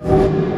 you.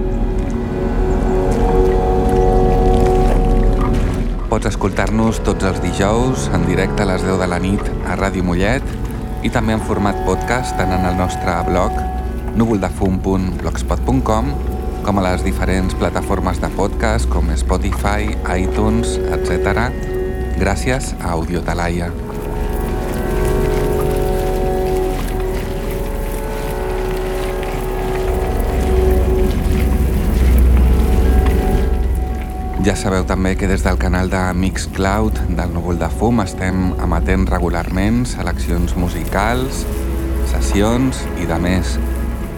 Pots escoltar-nos tots els dijous en directe a les 10 de la nit a Ràdio Mollet i també en format podcast tant en el nostre blog núvoldefum.blogspot.com com a les diferents plataformes de podcast com Spotify, iTunes, etc. gràcies a Audiotalaia. Ja sabeu també que des del canal de Mixcloud del Núvol de Fum estem emetent regularment seleccions musicals, sessions i de més.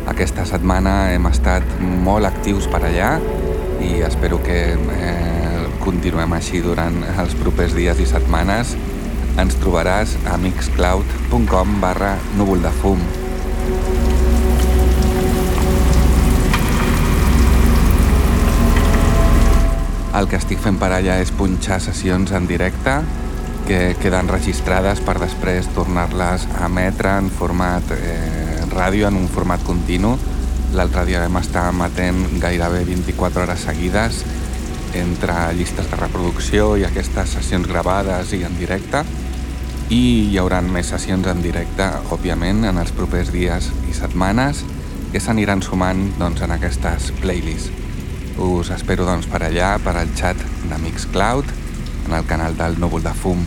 Aquesta setmana hem estat molt actius per allà i espero que eh, continuem així durant els propers dies i setmanes. Ens trobaràs a mixcloud.com barra núvol de fum. El que estic fent per allà és punxar sessions en directe que queden registrades per després tornar-les a emetre en format eh, ràdio, en un format continu. L'altre dia vam estar emetent gairebé 24 hores seguides entre llistes de reproducció i aquestes sessions gravades i en directe i hi haurà més sessions en directe, òbviament, en els propers dies i setmanes que s'aniran sumant doncs, en aquestes playlists. Us espero doncs, per allà, per al xat de Mixcloud, en el canal del Núvol de Fum.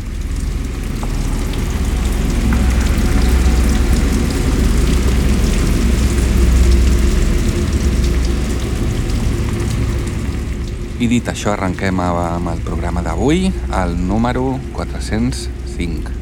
I dit això, arrenquem amb el programa d'avui, el número 405.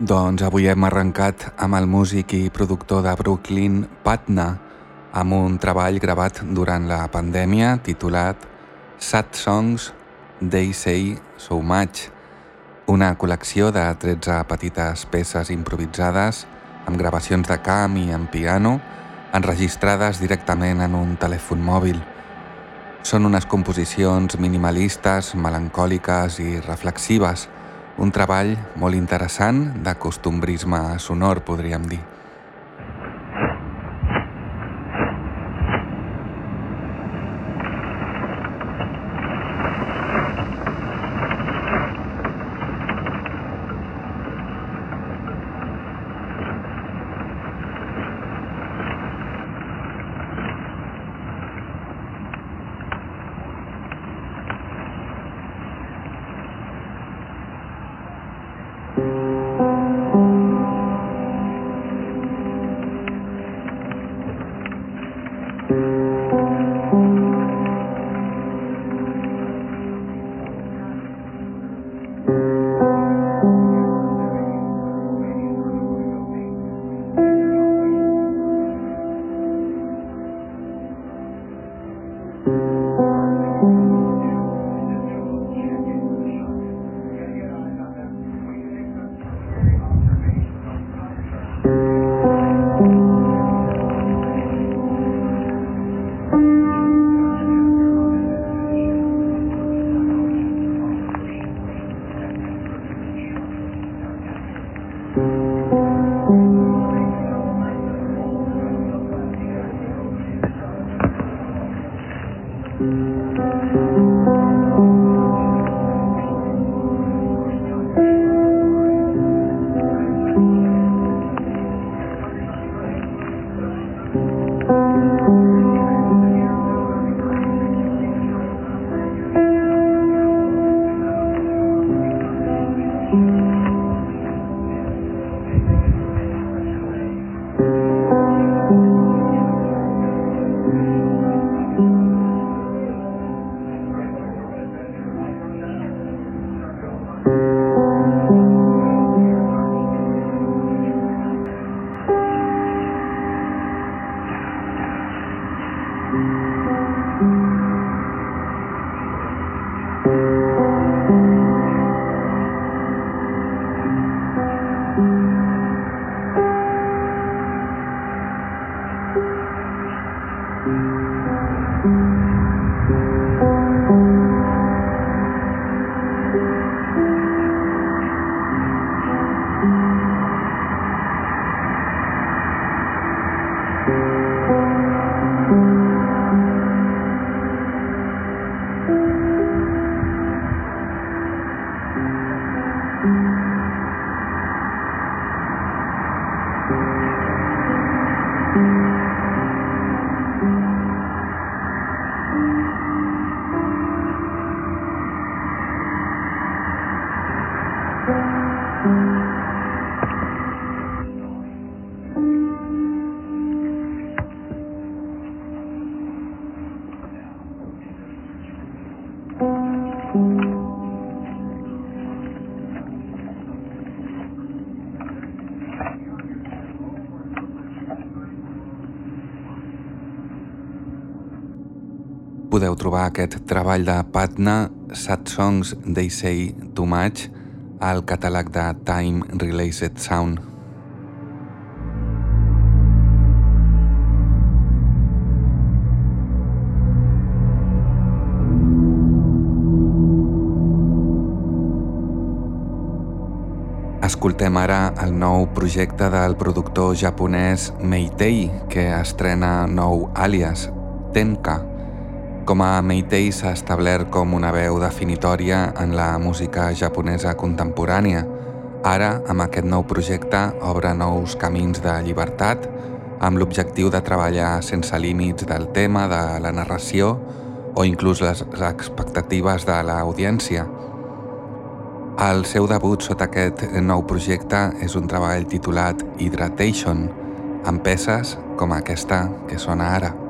Doncs avui hem arrencat amb el músic i productor de Brooklyn, Patna, amb un treball gravat durant la pandèmia titulat Sad Songs They Say So Much, una col·lecció de 13 petites peces improvisades amb gravacions de camp i en piano enregistrades directament en un telèfon mòbil. Són unes composicions minimalistes, melancòliques i reflexives, un treball molt interessant de costumbrisme sonor, podríem dir. Podeu trobar aquest treball de Patna, Sad Songs They Say Too Much, al catàleg de Time Related Sound. Escoltem ara el nou projecte del productor japonès Meitei, que estrena nou àlies, Tenka. Com a Meitei s'ha establert com una veu definitòria en la música japonesa contemporània. Ara, amb aquest nou projecte, obre nous camins de llibertat amb l'objectiu de treballar sense límits del tema, de la narració o inclús les expectatives de l'audiència. El seu debut sota aquest nou projecte és un treball titulat Hydratation, amb peces com aquesta que sona ara.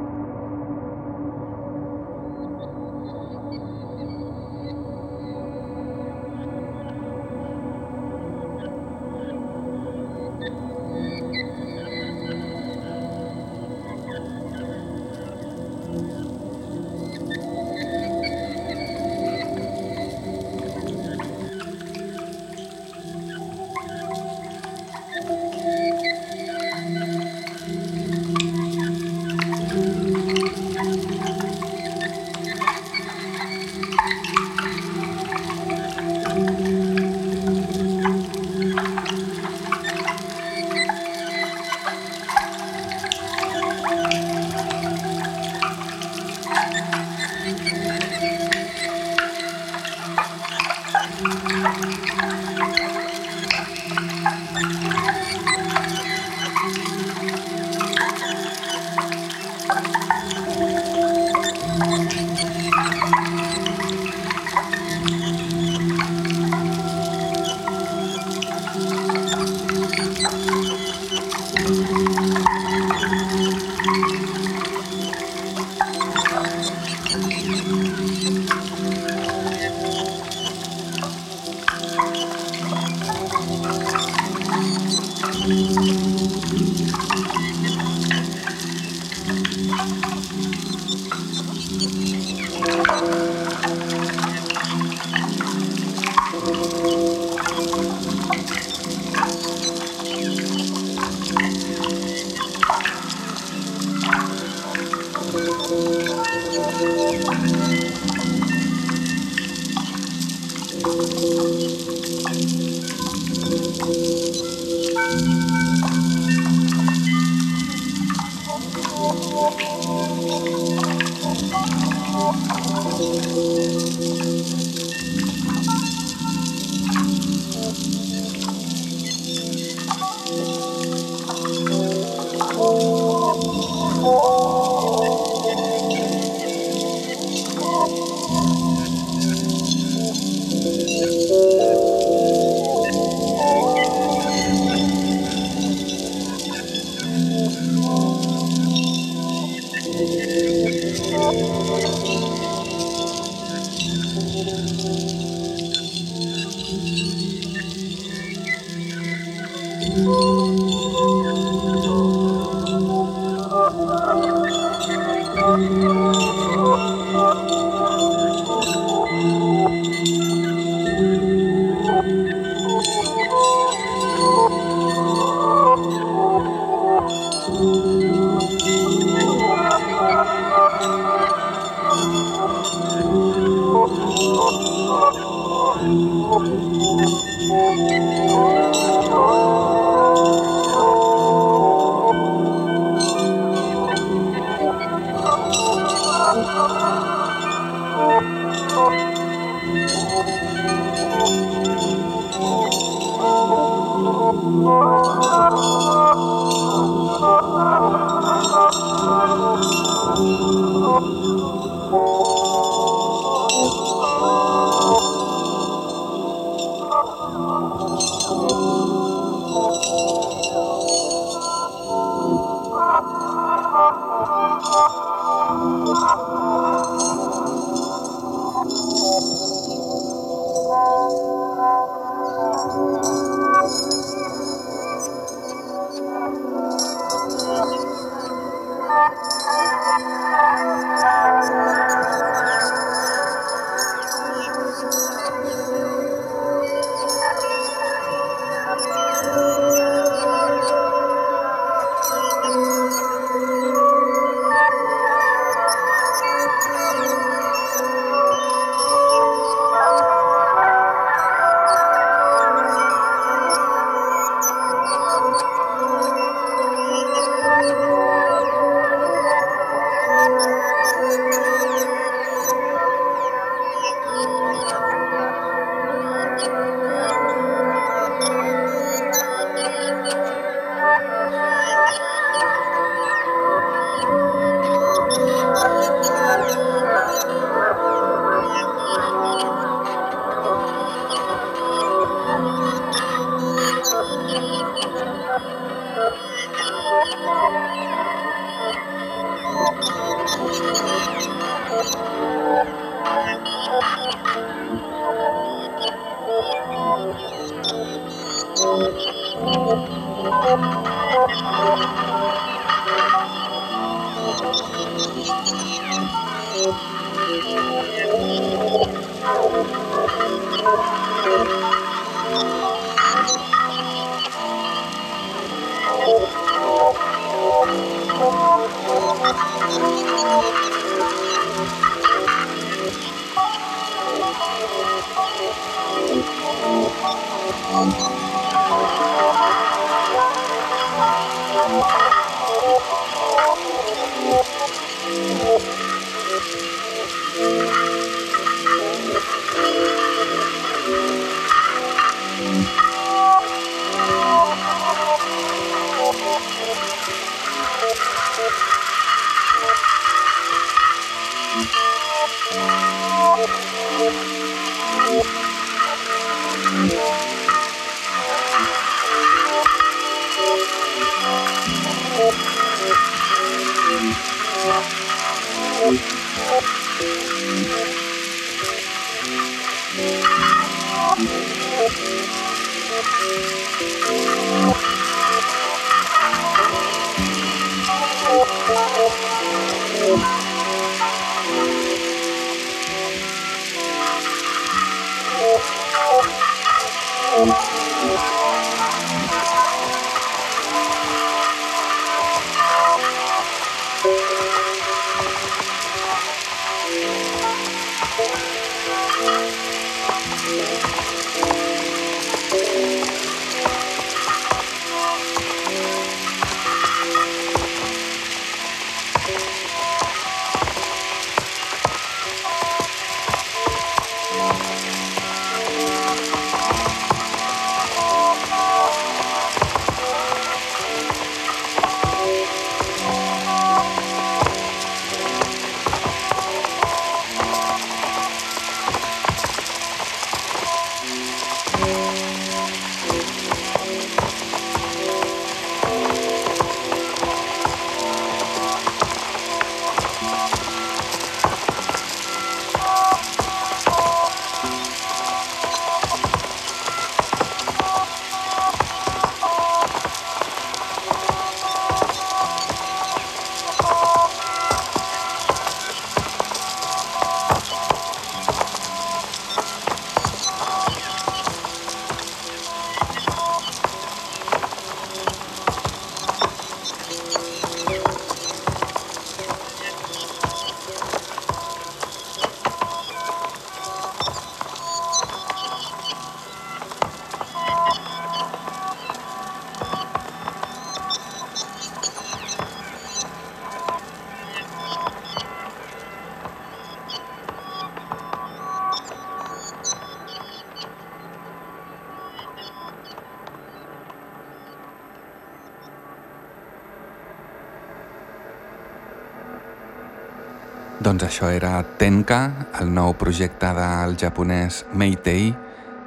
Doncs això era Tenka, el nou projecte del japonès Meitei,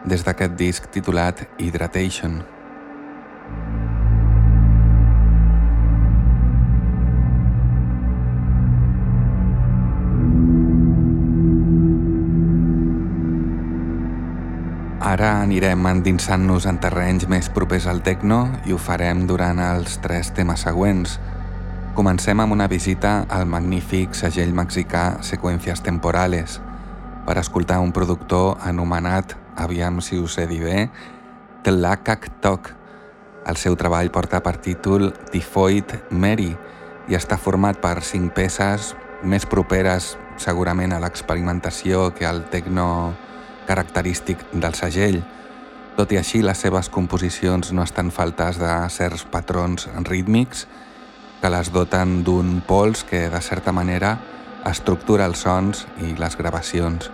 des d'aquest disc titulat Hydratation. Ara anirem endinsant-nos en terrenys més propers al techno i ho farem durant els tres temes següents – Comencem amb una visita al magnífic segell mexicà Seqüències Temporales per escoltar un productor anomenat, aviam si us he dit bé, Tlacak Tok. El seu treball porta per títol Tifoid Mary i està format per cinc peces més properes segurament a l'experimentació que al tecno característic del segell. Tot i així, les seves composicions no estan faltes de certs patrons rítmics que les doten d'un pols que, de certa manera, estructura els sons i les gravacions.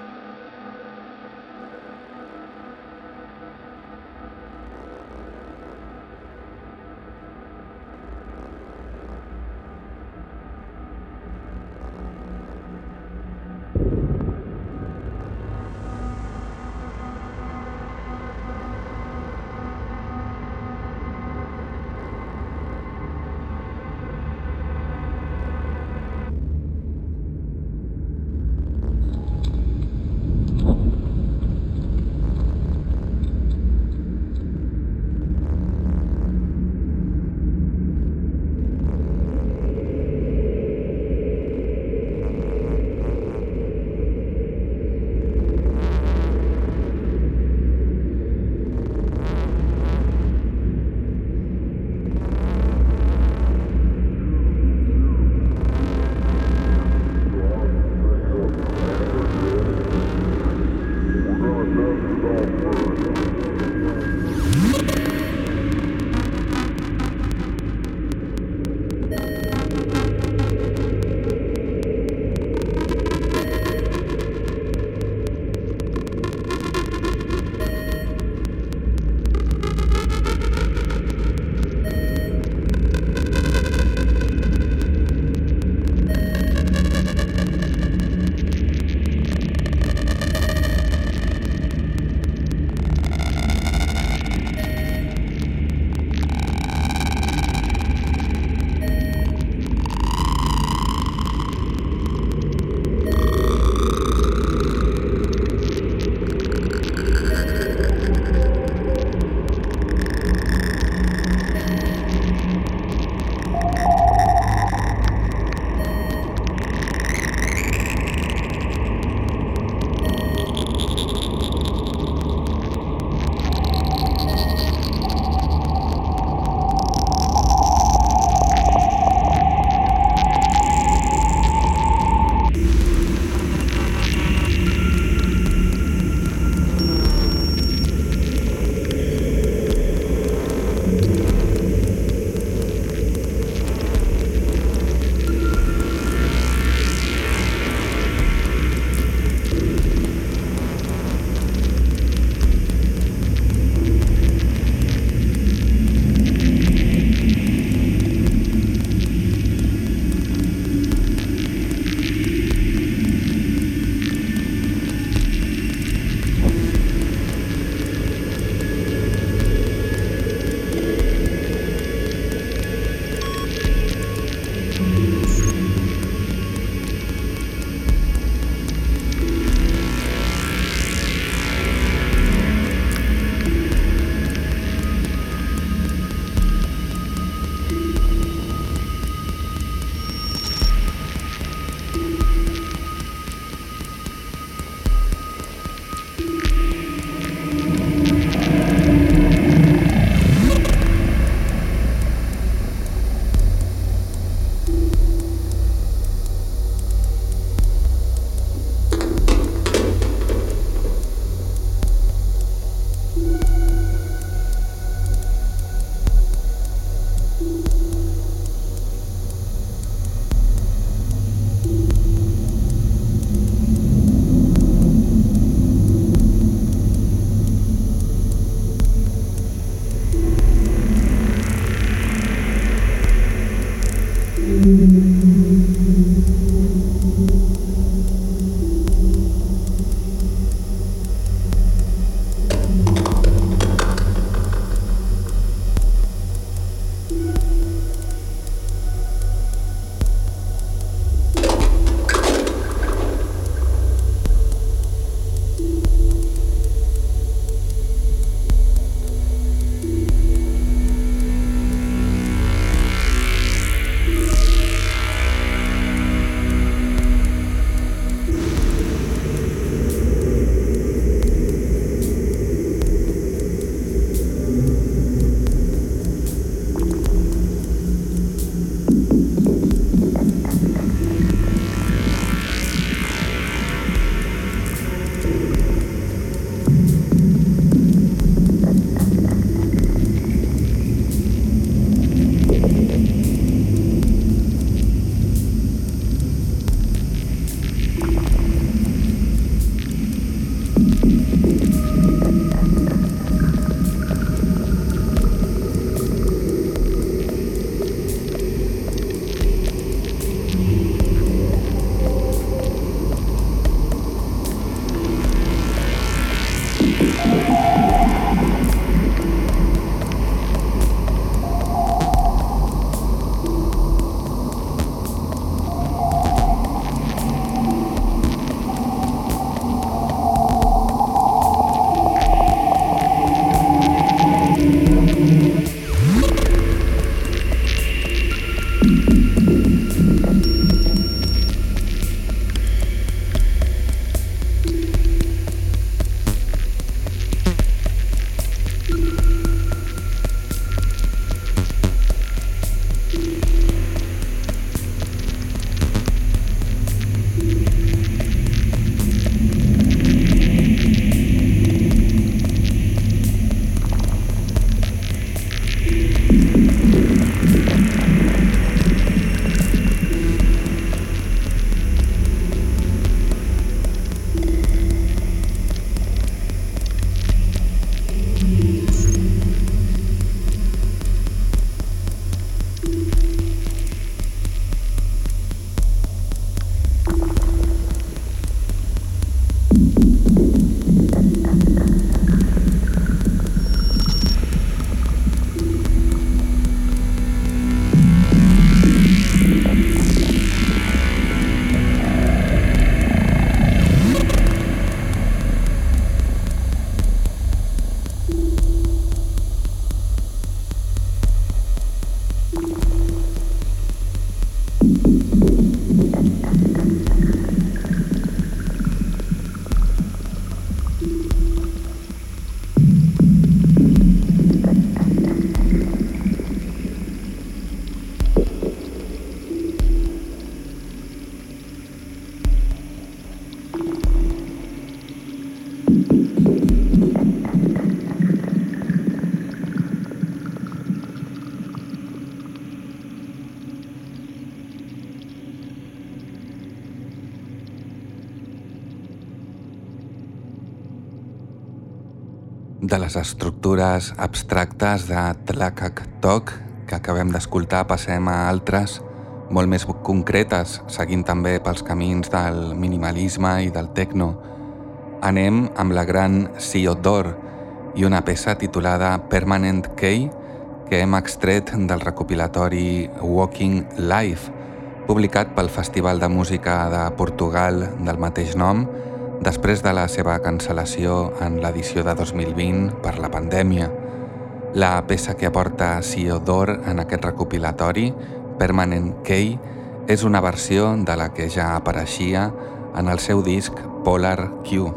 De les estructures abstractes de Tlakak Tok que acabem d'escoltar passem a altres molt més concretes, seguint també pels camins del minimalisme i del techno. Anem amb la gran Siodor i una peça titulada Permanent Key que hem extret del recopilatori Walking Life, publicat pel Festival de Música de Portugal del mateix nom, després de la seva cancel·lació en l'edició de 2020 per la pandèmia. La peça que aporta Siodor en aquest recopilatori, Permanent Key, és una versió de la que ja apareixia en el seu disc Polar Q.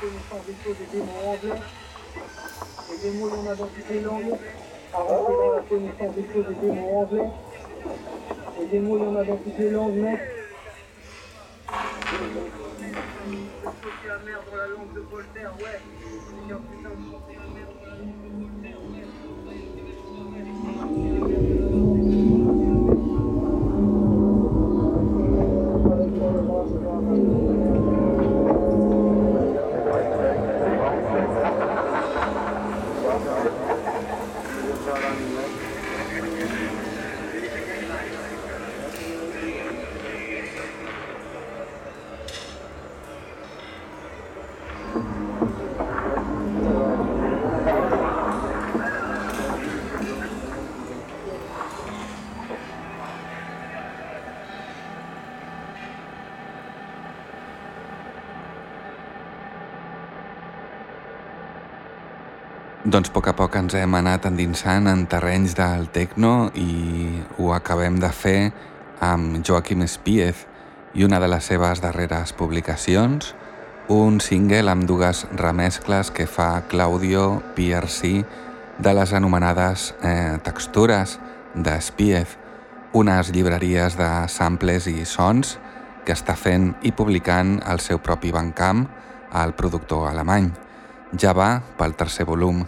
connaissance des choses et des mots en. Et les mots dans la connaissance des choses et des mots en. Et mots merde dans la langue de Voltaire, ouais. Doncs a poc a poc ens hem anat endinsant en terrenys del techno i ho acabem de fer amb Joaquim Spiez i una de les seves darreres publicacions, un single amb dues remescles que fa Claudio PRC de les anomenades eh, textures de unes llibreries de samples i sons que està fent i publicant el seu propi bancamp al productor alemany. Ja va pel tercer volum.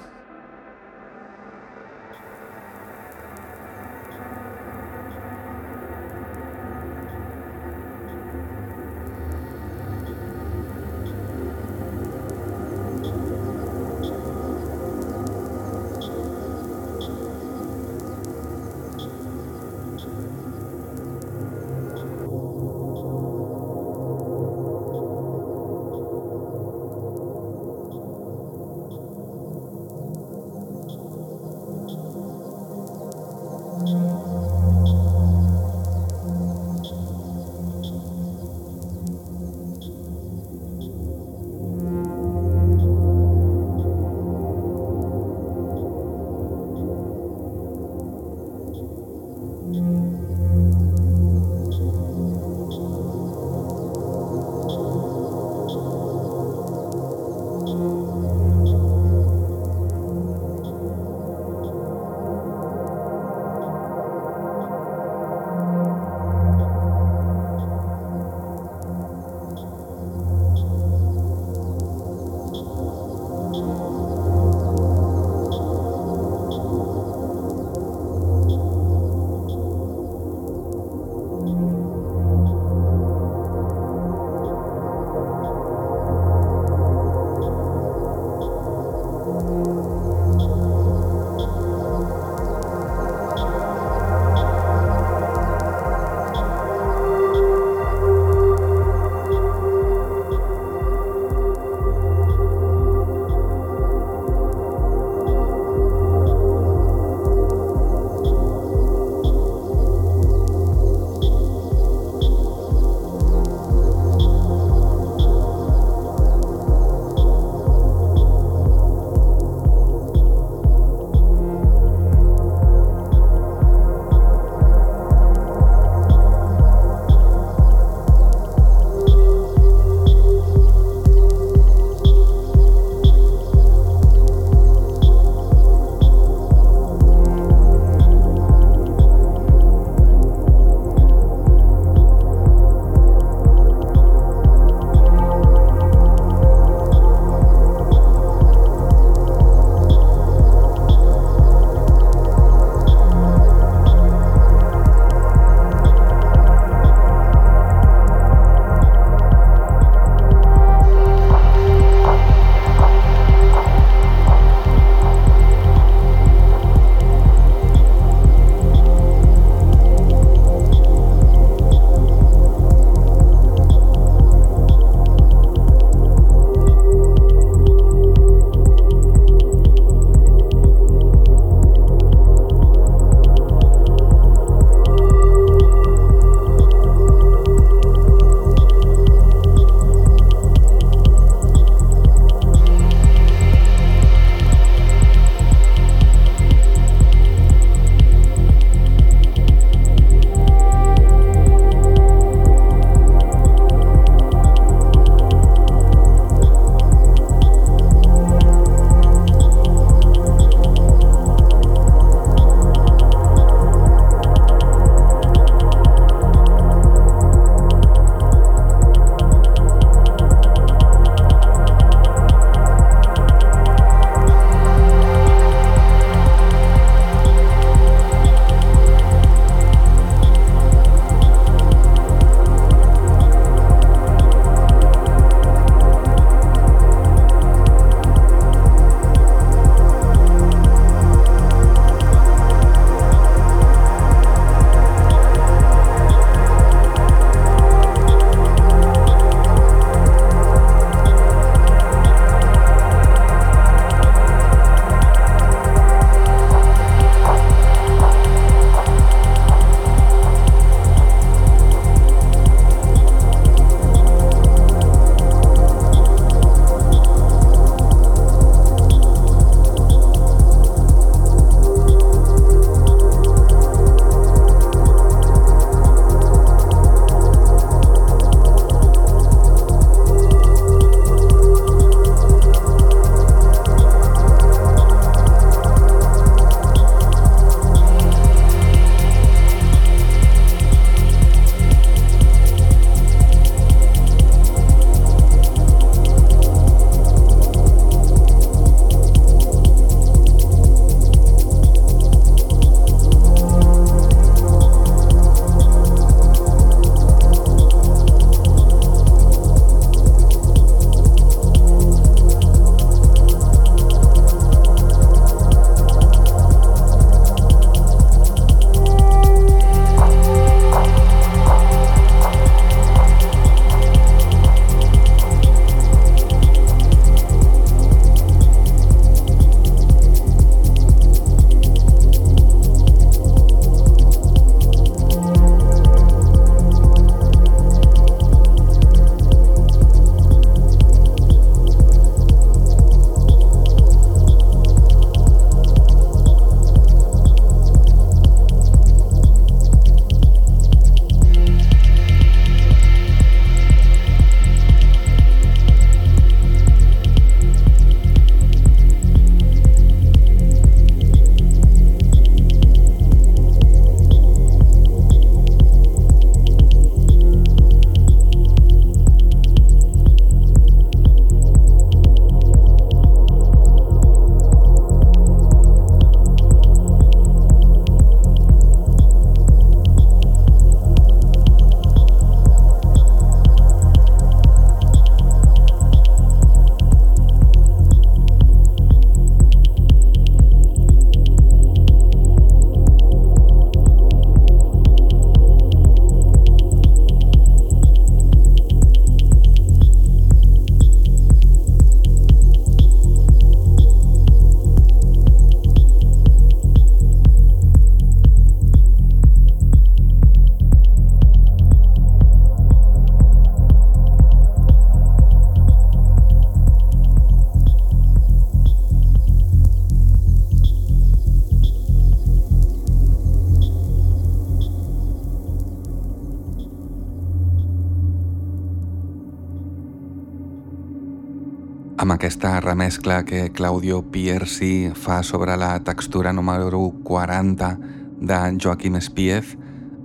Amb aquesta remescla que Claudio Pierci fa sobre la textura número 40 de Joaquim Espíez,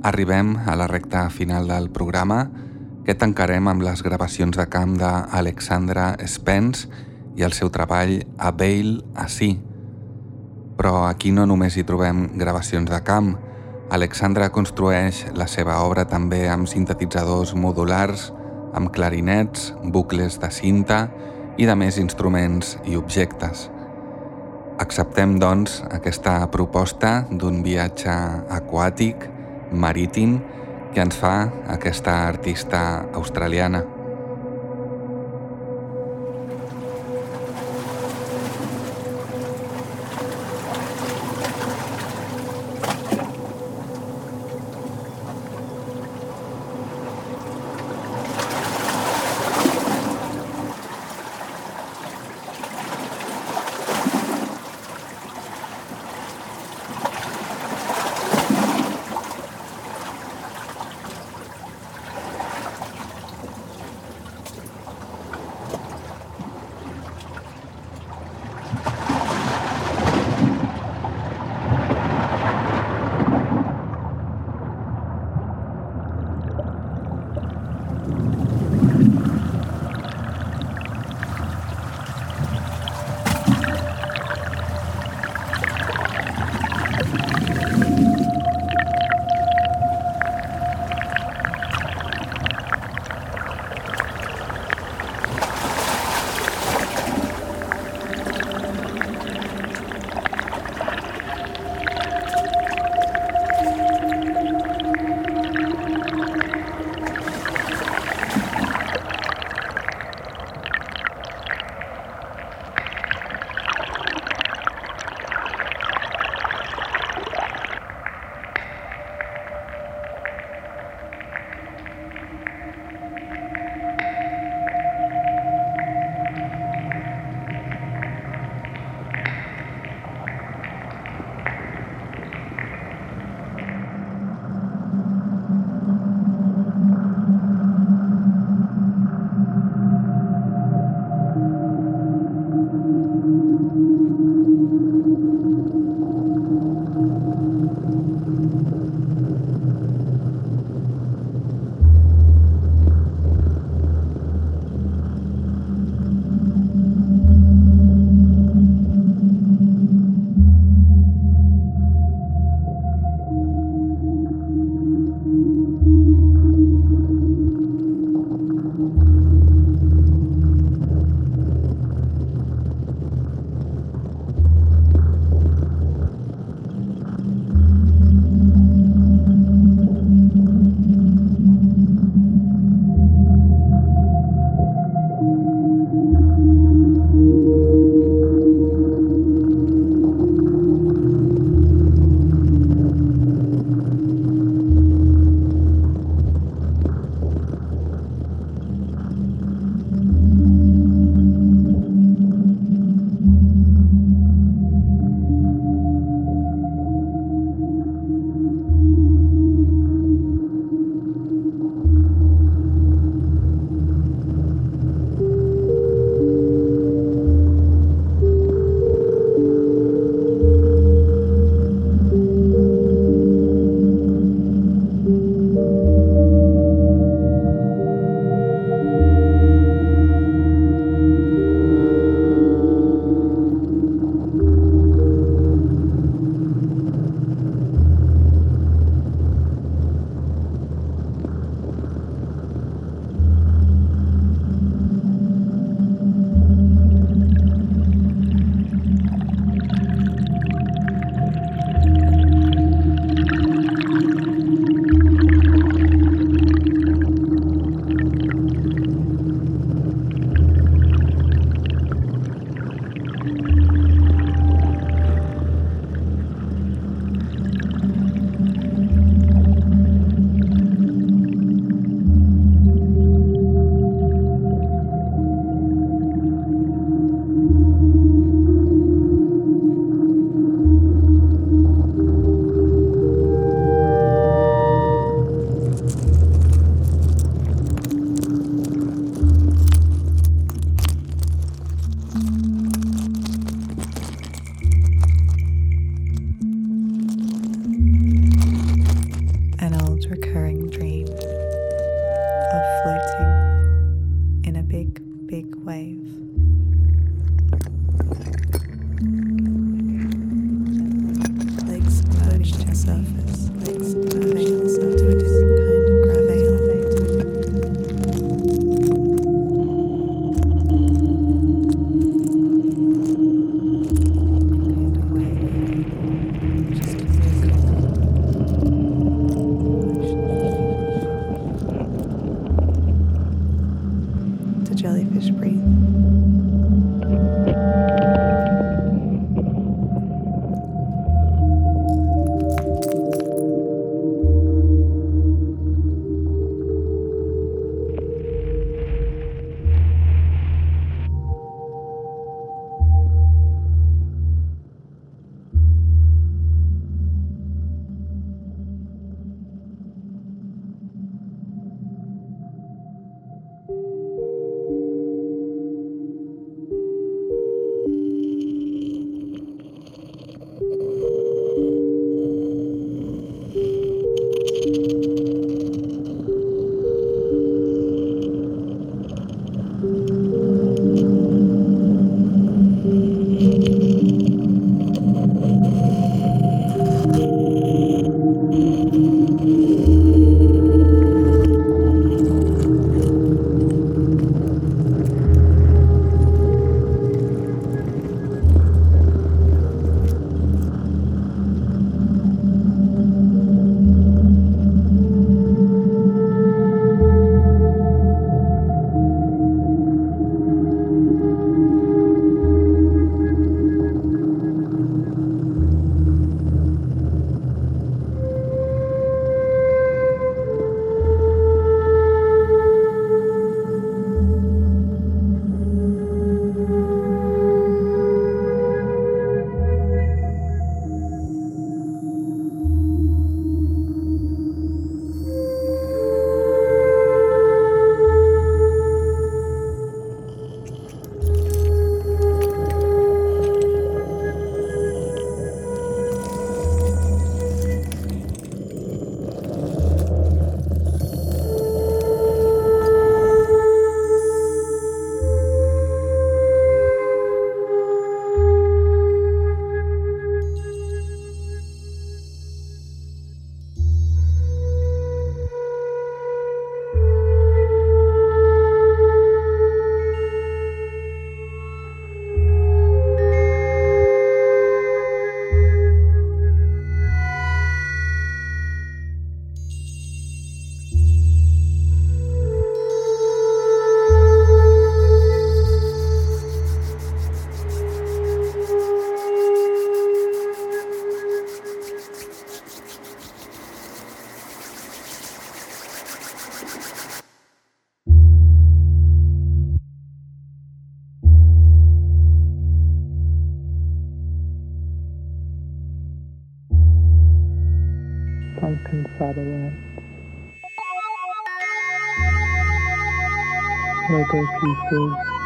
arribem a la recta final del programa que tancarem amb les gravacions de camp d'Alexandra Spence i el seu treball A Veil a Si. Però aquí no només hi trobem gravacions de camp. Alexandra construeix la seva obra també amb sintetitzadors modulars, amb clarinets, bucles de cinta i de més instruments i objectes. Acceptem, doncs, aquesta proposta d'un viatge aquàtic, marítim, que ens fa aquesta artista australiana. tivi.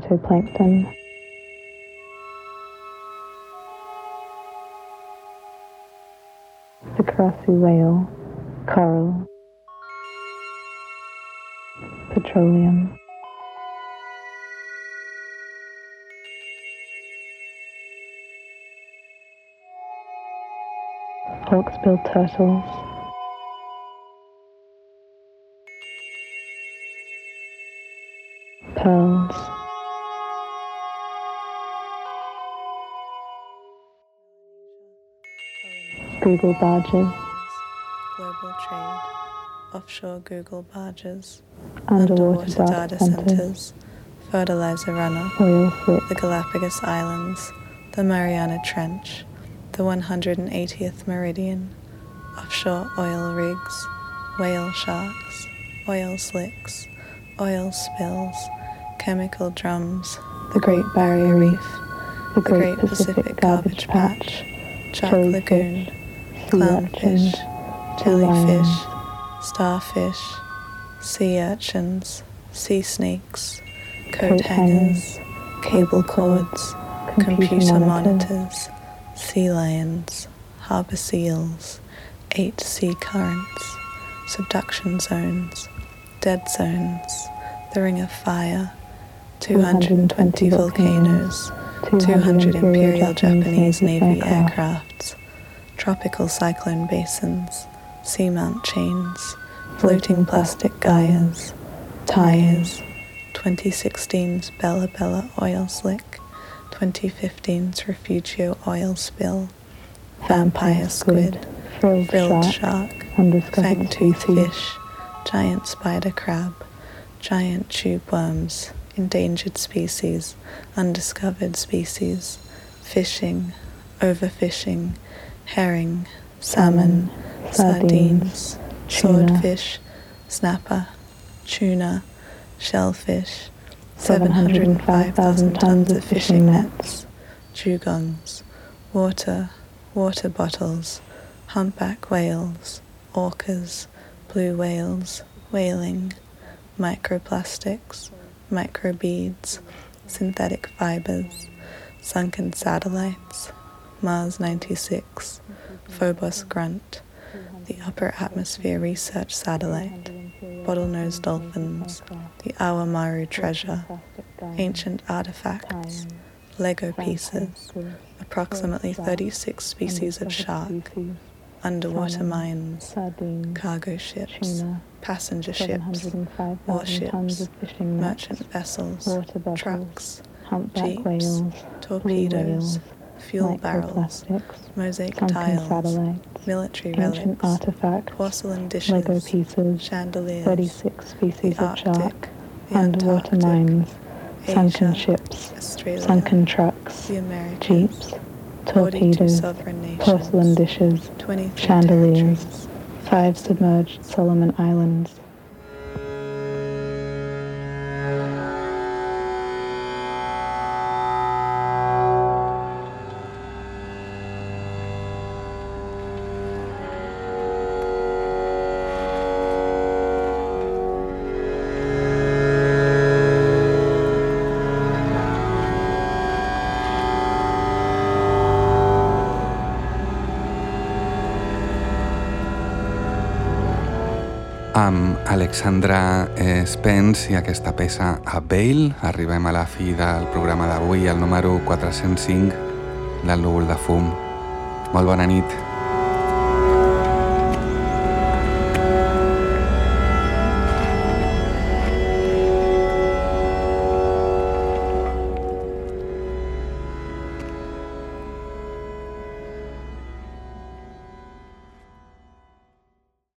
Phytoplankton, the karasu whale, coral, petroleum, hawksbill turtles, pearls, Google barges, global trade, offshore Google barges, underwater, data, centers, centers, fertilizer runoff, oil slick, the Galapagos Islands, the Mariana Trench, the 180th meridian, offshore oil rigs, whale sharks, oil slicks, oil spills, chemical drums, the Great Barrier Reef, the Great Pacific Garbage Patch, Chuck Lagoon, clownfish, jellyfish, starfish, sea urchins, sea snakes, coat hangers, cable cords, computer monitors, monitors, sea lions, harbour seals, eight sea currents, subduction zones, dead zones, the ring of fire, 220 volcanoes, 200 Imperial Japanese Navy aircrafts, tropical cyclone basins, seamount chains, floating plastic Gaias, tires, 2016's Bella Bella oil slick, 2015's Refugio oil spill, vampire squid, frilled, frilled shark, shark, undiscovered fang-toothed fish, giant spider crab, giant tube worms, endangered species, undiscovered species, fishing, overfishing, herring, salmon, sardines, swordfish, snapper, tuna, shellfish, 705,000 tons of fishing nets, dugongs, water, water bottles, humpback whales, orcas, blue whales, whaling, microplastics, microbeads, synthetic fibers, sunken satellites, Mars 96, Phobos Grunt, the Upper Atmosphere Research Satellite, bottlenose dolphins, the Awamaru treasure, ancient artifacts, Lego pieces, approximately 36 species of shark, underwater mines, cargo ships, passenger ships, 705,000 tons warships, merchant vessels, trucks, jeeps, torpedoes, fuel barrels, mosaic tiles, satellites, military ancient relics, artifacts, porcelain dishes, Lego pieces, chandeliers, 36 species of shark, Arctic, the underwater Antarctic, mines, sunken ships, Australia, sunken trucks, jeeps, torpedoes, porcelain dishes, chandeliers, five submerged Solomon Islands. Alexandra eh, Spence i aquesta peça a Bale arribem a la fi del programa d'avui, el número 405 del núvol de fum. Molt bona nit.